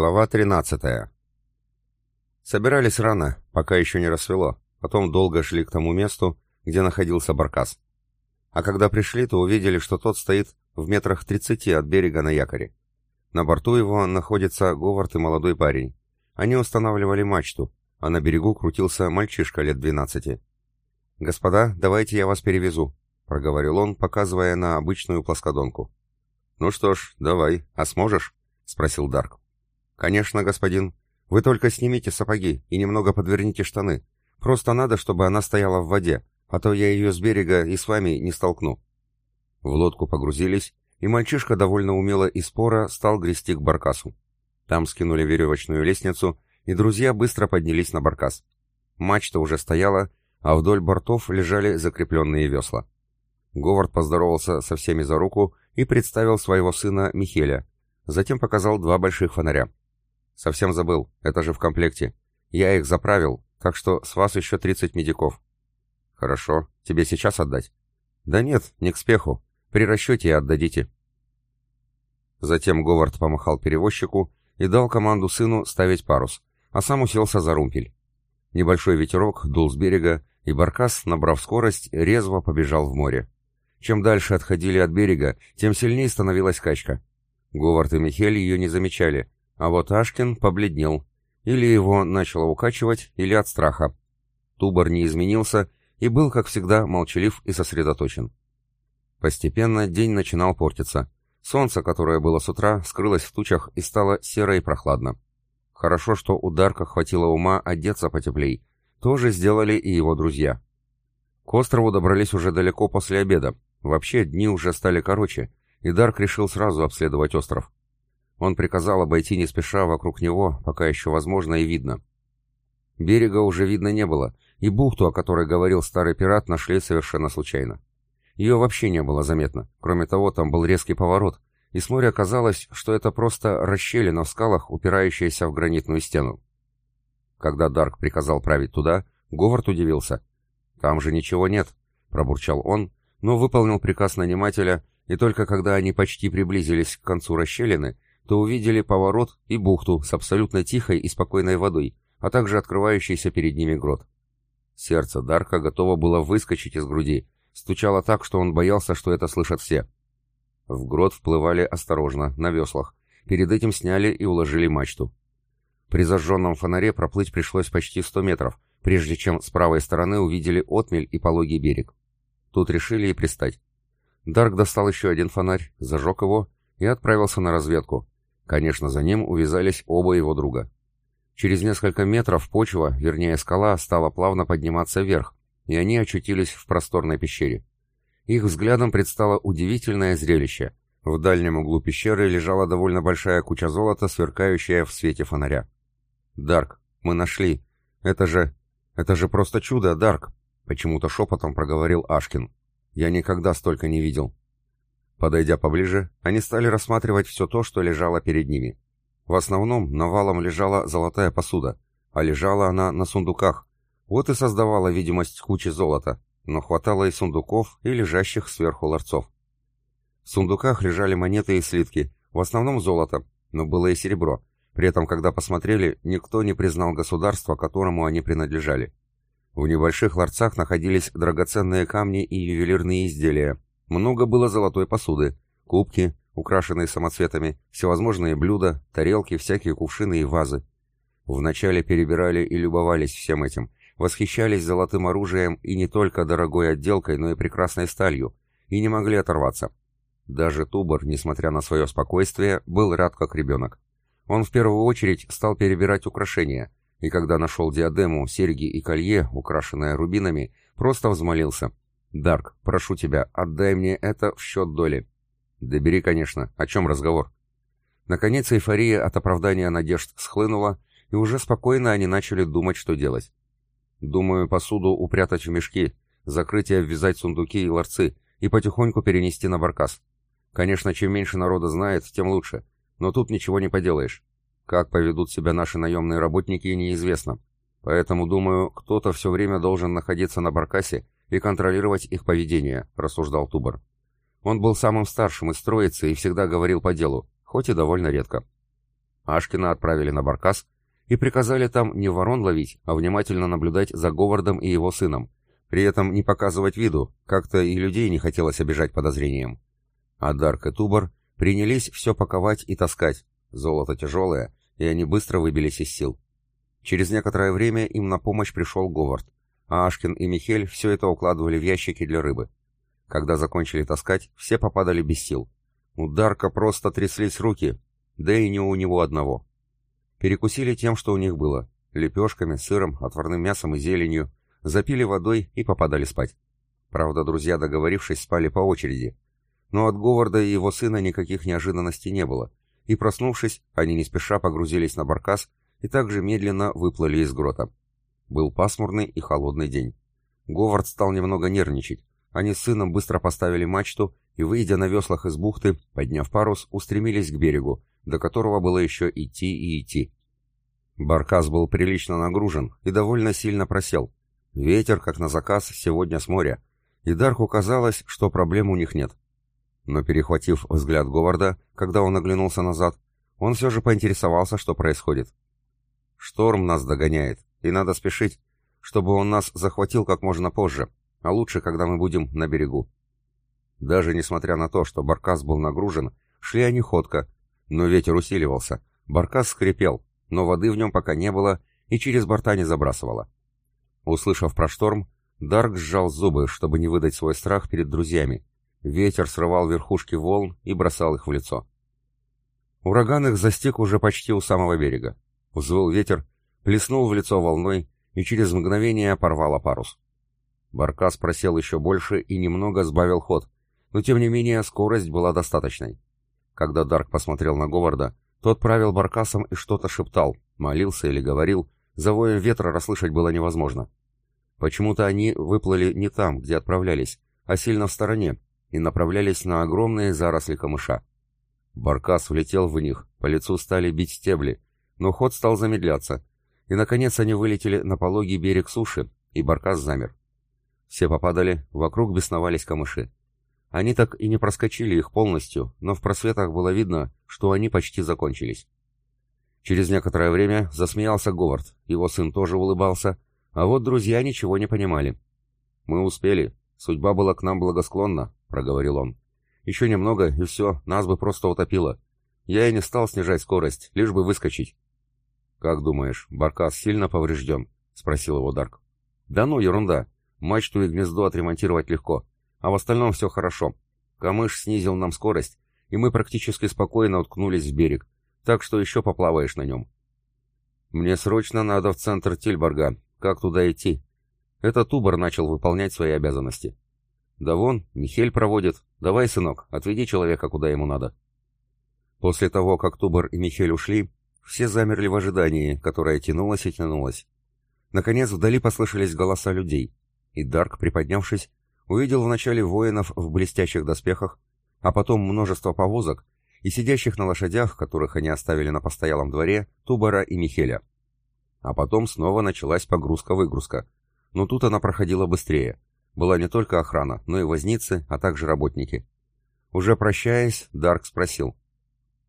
Глава 13. Собирались рано, пока еще не рассвело. Потом долго шли к тому месту, где находился баркас. А когда пришли, то увидели, что тот стоит в метрах 30 от берега на якоре. На борту его находится Говард и молодой парень. Они устанавливали мачту, а на берегу крутился мальчишка лет 12. «Господа, давайте я вас перевезу», — проговорил он, показывая на обычную плоскодонку. «Ну что ж, давай, а сможешь?» — спросил Дарк. «Конечно, господин. Вы только снимите сапоги и немного подверните штаны. Просто надо, чтобы она стояла в воде, а то я ее с берега и с вами не столкну». В лодку погрузились, и мальчишка довольно умело и споро стал грести к баркасу. Там скинули веревочную лестницу, и друзья быстро поднялись на баркас. Мачта уже стояла, а вдоль бортов лежали закрепленные весла. Говард поздоровался со всеми за руку и представил своего сына Михеля, затем показал два больших фонаря. «Совсем забыл. Это же в комплекте. Я их заправил, так что с вас еще 30 медиков». «Хорошо. Тебе сейчас отдать?» «Да нет, не к спеху. При расчете и отдадите». Затем Говард помахал перевозчику и дал команду сыну ставить парус, а сам уселся за румпель. Небольшой ветерок дул с берега, и Баркас, набрав скорость, резво побежал в море. Чем дальше отходили от берега, тем сильнее становилась качка. Говард и Михель ее не замечали, а вот Ашкин побледнел. Или его начало укачивать, или от страха. Тубор не изменился и был, как всегда, молчалив и сосредоточен. Постепенно день начинал портиться. Солнце, которое было с утра, скрылось в тучах и стало серо и прохладно. Хорошо, что ударка хватило ума одеться потеплей. Тоже сделали и его друзья. К острову добрались уже далеко после обеда. Вообще дни уже стали короче, и Дарк решил сразу обследовать остров. Он приказал обойти не спеша вокруг него, пока еще возможно и видно. Берега уже видно не было, и бухту, о которой говорил старый пират, нашли совершенно случайно. Ее вообще не было заметно. Кроме того, там был резкий поворот, и с моря казалось, что это просто расщелина в скалах, упирающаяся в гранитную стену. Когда Дарк приказал править туда, Говард удивился. «Там же ничего нет», — пробурчал он, но выполнил приказ нанимателя, и только когда они почти приблизились к концу расщелины, то увидели поворот и бухту с абсолютно тихой и спокойной водой, а также открывающийся перед ними грот. Сердце Дарка готово было выскочить из груди, стучало так, что он боялся, что это слышат все. В грот вплывали осторожно, на веслах. Перед этим сняли и уложили мачту. При зажженном фонаре проплыть пришлось почти 100 метров, прежде чем с правой стороны увидели отмель и пологий берег. Тут решили и пристать. Дарк достал еще один фонарь, зажег его и отправился на разведку, Конечно, за ним увязались оба его друга. Через несколько метров почва, вернее скала, стала плавно подниматься вверх, и они очутились в просторной пещере. Их взглядом предстало удивительное зрелище. В дальнем углу пещеры лежала довольно большая куча золота, сверкающая в свете фонаря. «Дарк, мы нашли! Это же... это же просто чудо, Дарк!» Почему-то шепотом проговорил Ашкин. «Я никогда столько не видел». Подойдя поближе, они стали рассматривать все то, что лежало перед ними. В основном навалом лежала золотая посуда, а лежала она на сундуках. Вот и создавала видимость кучи золота, но хватало и сундуков, и лежащих сверху ларцов. В сундуках лежали монеты и слитки, в основном золото, но было и серебро. При этом, когда посмотрели, никто не признал государство, которому они принадлежали. В небольших ларцах находились драгоценные камни и ювелирные изделия, много было золотой посуды, кубки, украшенные самоцветами, всевозможные блюда, тарелки, всякие кувшины и вазы. Вначале перебирали и любовались всем этим, восхищались золотым оружием и не только дорогой отделкой, но и прекрасной сталью, и не могли оторваться. Даже Тубор, несмотря на свое спокойствие, был рад как ребенок. Он в первую очередь стал перебирать украшения, и когда нашел диадему, серьги и колье, украшенное рубинами, просто взмолился. «Дарк, прошу тебя, отдай мне это в счет доли». «Да бери, конечно. О чем разговор?» Наконец эйфория от оправдания надежд схлынула, и уже спокойно они начали думать, что делать. «Думаю, посуду упрятать в мешки, закрытие ввязать в сундуки и ларцы и потихоньку перенести на баркас. Конечно, чем меньше народа знает, тем лучше, но тут ничего не поделаешь. Как поведут себя наши наемные работники, неизвестно. Поэтому, думаю, кто-то все время должен находиться на баркасе, и контролировать их поведение», — рассуждал Тубар. Он был самым старшим из троицы и всегда говорил по делу, хоть и довольно редко. Ашкина отправили на Баркас и приказали там не ворон ловить, а внимательно наблюдать за Говардом и его сыном, при этом не показывать виду, как-то и людей не хотелось обижать подозрением. А Дарк и Тубар принялись все паковать и таскать, золото тяжелое, и они быстро выбились из сил. Через некоторое время им на помощь пришел Говард — а Ашкин и Михель все это укладывали в ящики для рыбы. Когда закончили таскать, все попадали без сил. У Дарка просто тряслись руки, да и не у него одного. Перекусили тем, что у них было — лепешками, сыром, отварным мясом и зеленью, запили водой и попадали спать. Правда, друзья, договорившись, спали по очереди. Но от Говарда и его сына никаких неожиданностей не было, и, проснувшись, они не спеша погрузились на баркас и также медленно выплыли из грота. Был пасмурный и холодный день. Говард стал немного нервничать. Они с сыном быстро поставили мачту и, выйдя на веслах из бухты, подняв парус, устремились к берегу, до которого было еще идти и идти. Баркас был прилично нагружен и довольно сильно просел. Ветер, как на заказ, сегодня с моря. И Дарку казалось, что проблем у них нет. Но перехватив взгляд Говарда, когда он оглянулся назад, он все же поинтересовался, что происходит. «Шторм нас догоняет», и надо спешить, чтобы он нас захватил как можно позже, а лучше, когда мы будем на берегу. Даже несмотря на то, что баркас был нагружен, шли они ходко, но ветер усиливался, баркас скрипел, но воды в нем пока не было и через борта не забрасывало. Услышав про шторм, Дарк сжал зубы, чтобы не выдать свой страх перед друзьями. Ветер срывал верхушки волн и бросал их в лицо. Ураган их застиг уже почти у самого берега. Взвыл ветер, плеснул в лицо волной и через мгновение порвало парус. Баркас просел еще больше и немного сбавил ход, но тем не менее скорость была достаточной. Когда Дарк посмотрел на Говарда, тот правил баркасом и что-то шептал, молился или говорил, за ветра расслышать было невозможно. Почему-то они выплыли не там, где отправлялись, а сильно в стороне, и направлялись на огромные заросли камыша. Баркас влетел в них, по лицу стали бить стебли, но ход стал замедляться, и, наконец, они вылетели на пологий берег суши, и баркас замер. Все попадали, вокруг бесновались камыши. Они так и не проскочили их полностью, но в просветах было видно, что они почти закончились. Через некоторое время засмеялся Говард, его сын тоже улыбался, а вот друзья ничего не понимали. «Мы успели, судьба была к нам благосклонна», — проговорил он. «Еще немного, и все, нас бы просто утопило. Я и не стал снижать скорость, лишь бы выскочить. «Как думаешь, баркас сильно поврежден?» — спросил его Дарк. «Да ну, ерунда. Мачту и гнездо отремонтировать легко. А в остальном все хорошо. Камыш снизил нам скорость, и мы практически спокойно уткнулись в берег. Так что еще поплаваешь на нем». «Мне срочно надо в центр Тильборга. Как туда идти?» Этот Тубор начал выполнять свои обязанности. «Да вон, Михель проводит. Давай, сынок, отведи человека, куда ему надо». После того, как Тубар и Михель ушли, все замерли в ожидании, которое тянулось и тянулось. Наконец вдали послышались голоса людей, и Дарк, приподнявшись, увидел вначале воинов в блестящих доспехах, а потом множество повозок и сидящих на лошадях, которых они оставили на постоялом дворе, Тубара и Михеля. А потом снова началась погрузка-выгрузка, но тут она проходила быстрее. Была не только охрана, но и возницы, а также работники. Уже прощаясь, Дарк спросил.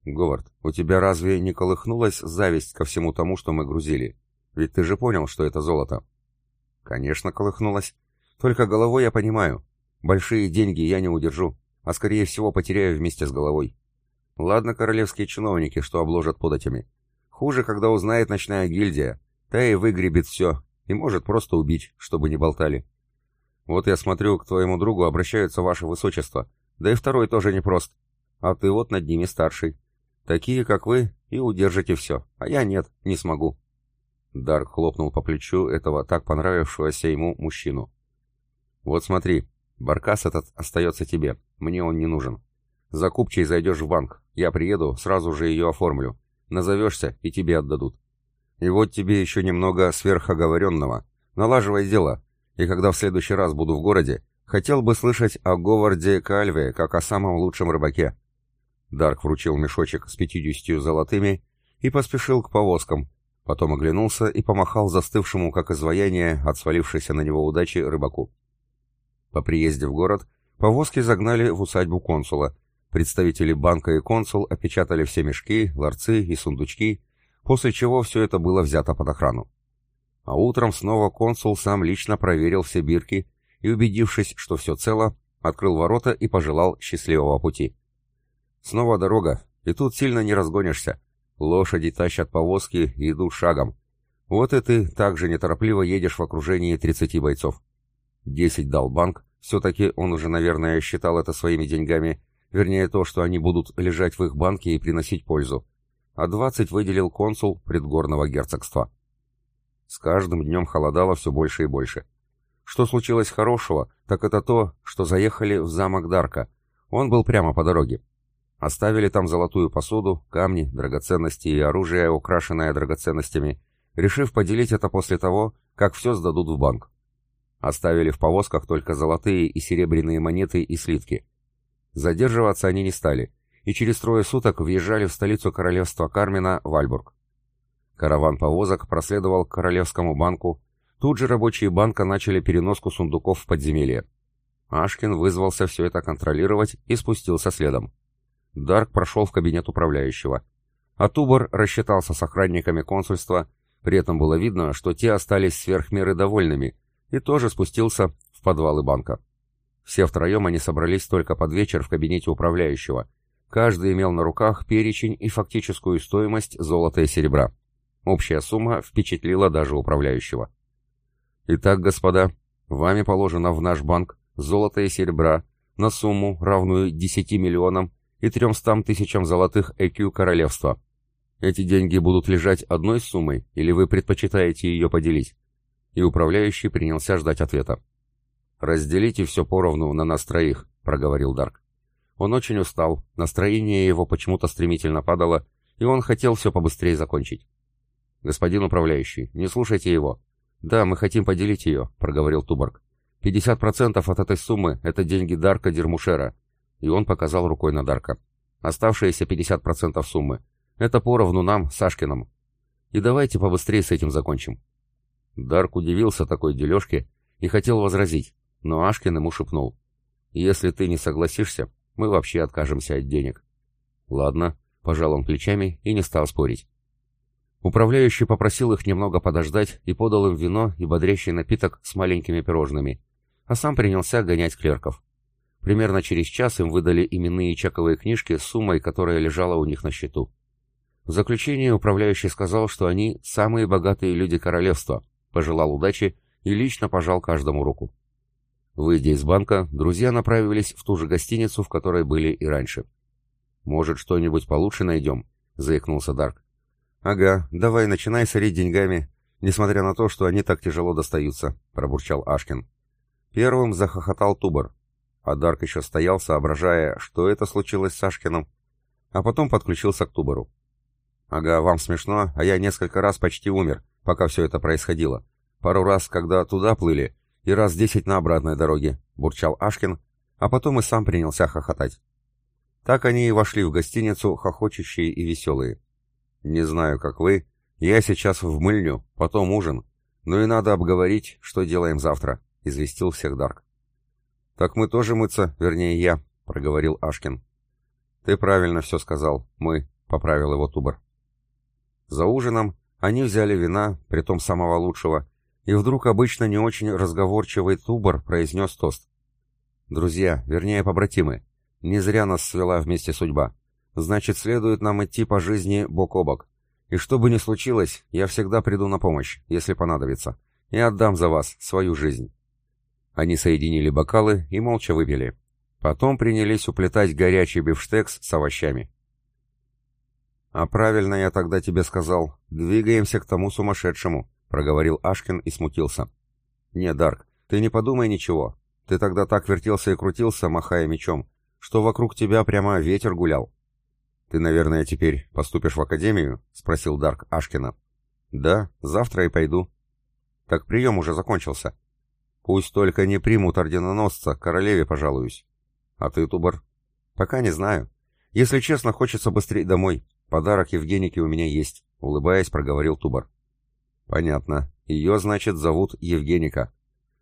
«Говард, у тебя разве не колыхнулась зависть ко всему тому, что мы грузили? Ведь ты же понял, что это золото». «Конечно, колыхнулась. Только головой я понимаю. Большие деньги я не удержу, а скорее всего потеряю вместе с головой. Ладно королевские чиновники, что обложат податями. Хуже, когда узнает ночная гильдия. Та и выгребет все, и может просто убить, чтобы не болтали. Вот я смотрю, к твоему другу обращаются ваше высочество, да и второй тоже непрост. А ты вот над ними старший. Такие, как вы, и удержите все, а я нет, не смогу». Дарк хлопнул по плечу этого так понравившегося ему мужчину. «Вот смотри, баркас этот остается тебе, мне он не нужен. За купчей зайдешь в банк, я приеду, сразу же ее оформлю. Назовешься, и тебе отдадут. И вот тебе еще немного сверхоговоренного. Налаживай дело, и когда в следующий раз буду в городе, хотел бы слышать о Говарде Кальве как о самом лучшем рыбаке. Дарк вручил мешочек с пятьюдесятью золотыми и поспешил к повозкам, потом оглянулся и помахал застывшему, как изваяние, от свалившейся на него удачи рыбаку. По приезде в город повозки загнали в усадьбу консула. Представители банка и консул опечатали все мешки, ларцы и сундучки, после чего все это было взято под охрану. А утром снова консул сам лично проверил все бирки и, убедившись, что все цело, открыл ворота и пожелал счастливого пути. Снова дорога, и тут сильно не разгонишься. Лошади тащат повозки и идут шагом. Вот и ты также неторопливо едешь в окружении 30 бойцов. 10 дал банк, все-таки он уже, наверное, считал это своими деньгами, вернее то, что они будут лежать в их банке и приносить пользу. А 20 выделил консул предгорного герцогства. С каждым днем холодало все больше и больше. Что случилось хорошего, так это то, что заехали в замок Дарка. Он был прямо по дороге. Оставили там золотую посуду, камни, драгоценности и оружие, украшенное драгоценностями, решив поделить это после того, как все сдадут в банк. Оставили в повозках только золотые и серебряные монеты и слитки. Задерживаться они не стали, и через трое суток въезжали в столицу королевства Кармина, Вальбург. Караван повозок проследовал к Королевскому банку. Тут же рабочие банка начали переноску сундуков в подземелье. Ашкин вызвался все это контролировать и спустился следом. Дарк прошел в кабинет управляющего. А Тубор рассчитался с охранниками консульства, при этом было видно, что те остались сверхмеры довольными, и тоже спустился в подвалы банка. Все втроем они собрались только под вечер в кабинете управляющего. Каждый имел на руках перечень и фактическую стоимость золота и серебра. Общая сумма впечатлила даже управляющего. «Итак, господа, вами положено в наш банк золото и серебра на сумму, равную 10 миллионам и 300 тысячам золотых ЭКЮ королевства. Эти деньги будут лежать одной суммой, или вы предпочитаете ее поделить?» И управляющий принялся ждать ответа. «Разделите все поровну на нас троих», — проговорил Дарк. Он очень устал, настроение его почему-то стремительно падало, и он хотел все побыстрее закончить. «Господин управляющий, не слушайте его». «Да, мы хотим поделить ее», — проговорил Туборг. «50% от этой суммы — это деньги Дарка Дермушера, и он показал рукой на Дарка. «Оставшиеся 50% суммы. Это поровну нам, Сашкиным. И давайте побыстрее с этим закончим». Дарк удивился такой дележке и хотел возразить, но Ашкин ему шепнул. «Если ты не согласишься, мы вообще откажемся от денег». «Ладно», — пожал он плечами и не стал спорить. Управляющий попросил их немного подождать и подал им вино и бодрящий напиток с маленькими пирожными, а сам принялся гонять клерков. Примерно через час им выдали именные чековые книжки с суммой, которая лежала у них на счету. В заключение управляющий сказал, что они самые богатые люди королевства, пожелал удачи и лично пожал каждому руку. Выйдя из банка, друзья направились в ту же гостиницу, в которой были и раньше. «Может, что-нибудь получше найдем?» — заикнулся Дарк. «Ага, давай начинай сорить деньгами, несмотря на то, что они так тяжело достаются», — пробурчал Ашкин. Первым захохотал Тубар. А Дарк еще стоял, соображая, что это случилось с Сашкиным, а потом подключился к Тубору. «Ага, вам смешно, а я несколько раз почти умер, пока все это происходило. Пару раз, когда туда плыли, и раз десять на обратной дороге», — бурчал Ашкин, а потом и сам принялся хохотать. Так они и вошли в гостиницу, хохочущие и веселые. «Не знаю, как вы, я сейчас в мыльню, потом ужин, но и надо обговорить, что делаем завтра», — известил всех Дарк. «Так мы тоже мыться, вернее я», — проговорил Ашкин. «Ты правильно все сказал. Мы», — поправил его Тубар. За ужином они взяли вина, притом самого лучшего, и вдруг обычно не очень разговорчивый Тубар произнес тост. «Друзья, вернее, побратимы, не зря нас свела вместе судьба. Значит, следует нам идти по жизни бок о бок. И что бы ни случилось, я всегда приду на помощь, если понадобится, и отдам за вас свою жизнь». Они соединили бокалы и молча выпили. Потом принялись уплетать горячий бифштекс с овощами. «А правильно я тогда тебе сказал. Двигаемся к тому сумасшедшему», — проговорил Ашкин и смутился. «Не, Дарк, ты не подумай ничего. Ты тогда так вертелся и крутился, махая мечом, что вокруг тебя прямо ветер гулял». «Ты, наверное, теперь поступишь в академию?» — спросил Дарк Ашкина. «Да, завтра и пойду». «Так прием уже закончился. Пусть только не примут орденоносца, королеве пожалуюсь. А ты, Тубар? Пока не знаю. Если честно, хочется быстрее домой. Подарок Евгенике у меня есть, улыбаясь, проговорил Тубар. Понятно. Ее, значит, зовут Евгеника.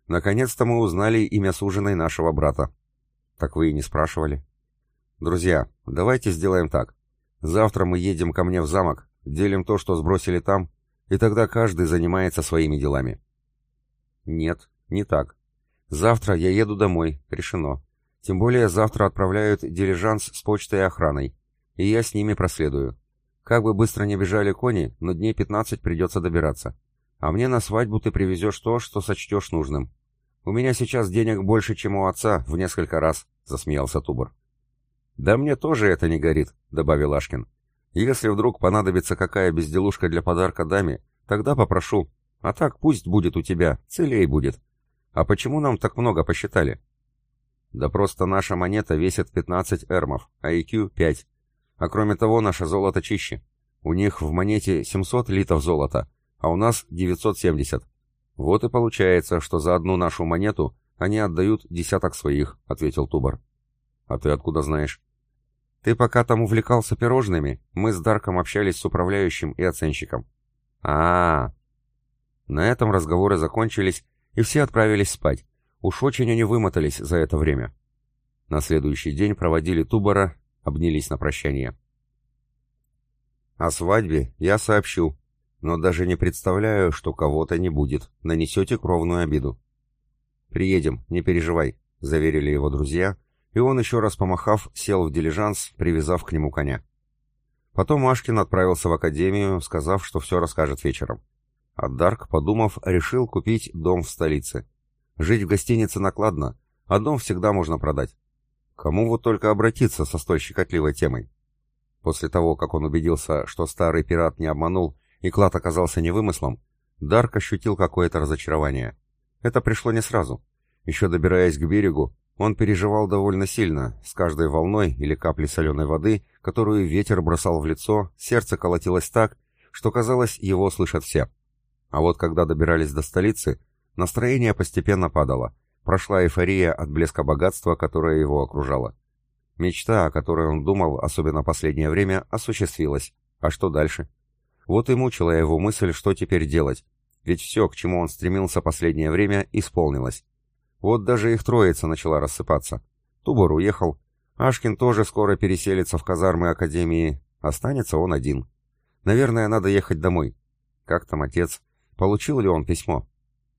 Наконец-то мы узнали имя суженой нашего брата. Так вы и не спрашивали. Друзья, давайте сделаем так. Завтра мы едем ко мне в замок, делим то, что сбросили там, и тогда каждый занимается своими делами. Нет, не так. Завтра я еду домой, решено. Тем более завтра отправляют дилижанс с почтой и охраной, и я с ними проследую. Как бы быстро не бежали кони, но дней 15 придется добираться. А мне на свадьбу ты привезешь то, что сочтешь нужным. У меня сейчас денег больше, чем у отца, в несколько раз, засмеялся Тубор. Да мне тоже это не горит, добавил Ашкин. Если вдруг понадобится какая безделушка для подарка даме, тогда попрошу. А так пусть будет у тебя, целей будет, а почему нам так много посчитали? Да просто наша монета весит 15 эрмов, а IQ 5. А кроме того, наше золото чище. У них в монете 700 литов золота, а у нас 970. Вот и получается, что за одну нашу монету они отдают десяток своих, ответил Тубар. А ты откуда знаешь? Ты пока там увлекался пирожными, мы с Дарком общались с управляющим и оценщиком. А, -а, -а. На этом разговоры закончились, и все отправились спать. Уж очень они вымотались за это время. На следующий день проводили Тубора, обнялись на прощание. О свадьбе я сообщу, но даже не представляю, что кого-то не будет. Нанесете кровную обиду. «Приедем, не переживай», — заверили его друзья, и он, еще раз помахав, сел в дилижанс, привязав к нему коня. Потом Машкин отправился в академию, сказав, что все расскажет вечером. А Дарк, подумав, решил купить дом в столице. Жить в гостинице накладно, а дом всегда можно продать. Кому вот только обратиться со столь щекотливой темой? После того, как он убедился, что старый пират не обманул и клад оказался невымыслом, Дарк ощутил какое-то разочарование. Это пришло не сразу. Еще добираясь к берегу, он переживал довольно сильно, с каждой волной или каплей соленой воды, которую ветер бросал в лицо, сердце колотилось так, что казалось, его слышат все. А вот когда добирались до столицы, настроение постепенно падало. Прошла эйфория от блеска богатства, которое его окружало. Мечта, о которой он думал, особенно последнее время, осуществилась. А что дальше? Вот и мучила его мысль, что теперь делать. Ведь все, к чему он стремился последнее время, исполнилось. Вот даже их троица начала рассыпаться. Тубор уехал. Ашкин тоже скоро переселится в казармы Академии. Останется он один. Наверное, надо ехать домой. Как там отец? Получил ли он письмо?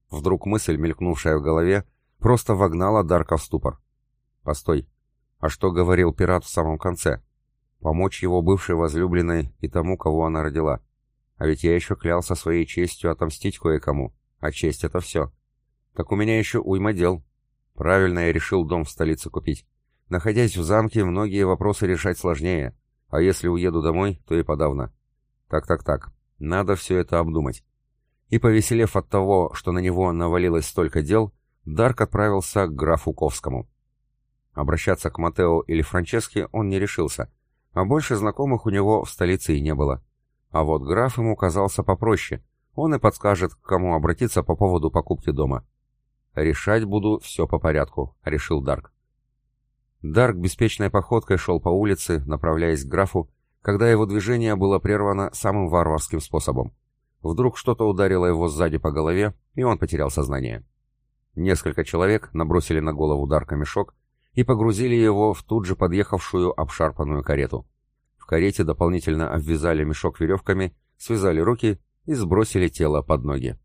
Вдруг мысль, мелькнувшая в голове, просто вогнала Дарка в ступор. Постой, а что говорил пират в самом конце? Помочь его бывшей возлюбленной и тому, кого она родила. А ведь я еще клялся своей честью отомстить кое-кому, а честь — это все. Так у меня еще уйма дел. Правильно я решил дом в столице купить. Находясь в замке, многие вопросы решать сложнее, а если уеду домой, то и подавно. Так-так-так, надо все это обдумать и, повеселев от того, что на него навалилось столько дел, Дарк отправился к графу Ковскому. Обращаться к Матео или Франческе он не решился, а больше знакомых у него в столице и не было. А вот граф ему казался попроще, он и подскажет, к кому обратиться по поводу покупки дома. «Решать буду все по порядку», — решил Дарк. Дарк беспечной походкой шел по улице, направляясь к графу, когда его движение было прервано самым варварским способом. Вдруг что-то ударило его сзади по голове, и он потерял сознание. Несколько человек набросили на голову Дарка мешок и погрузили его в тут же подъехавшую обшарпанную карету. В карете дополнительно обвязали мешок веревками, связали руки и сбросили тело под ноги.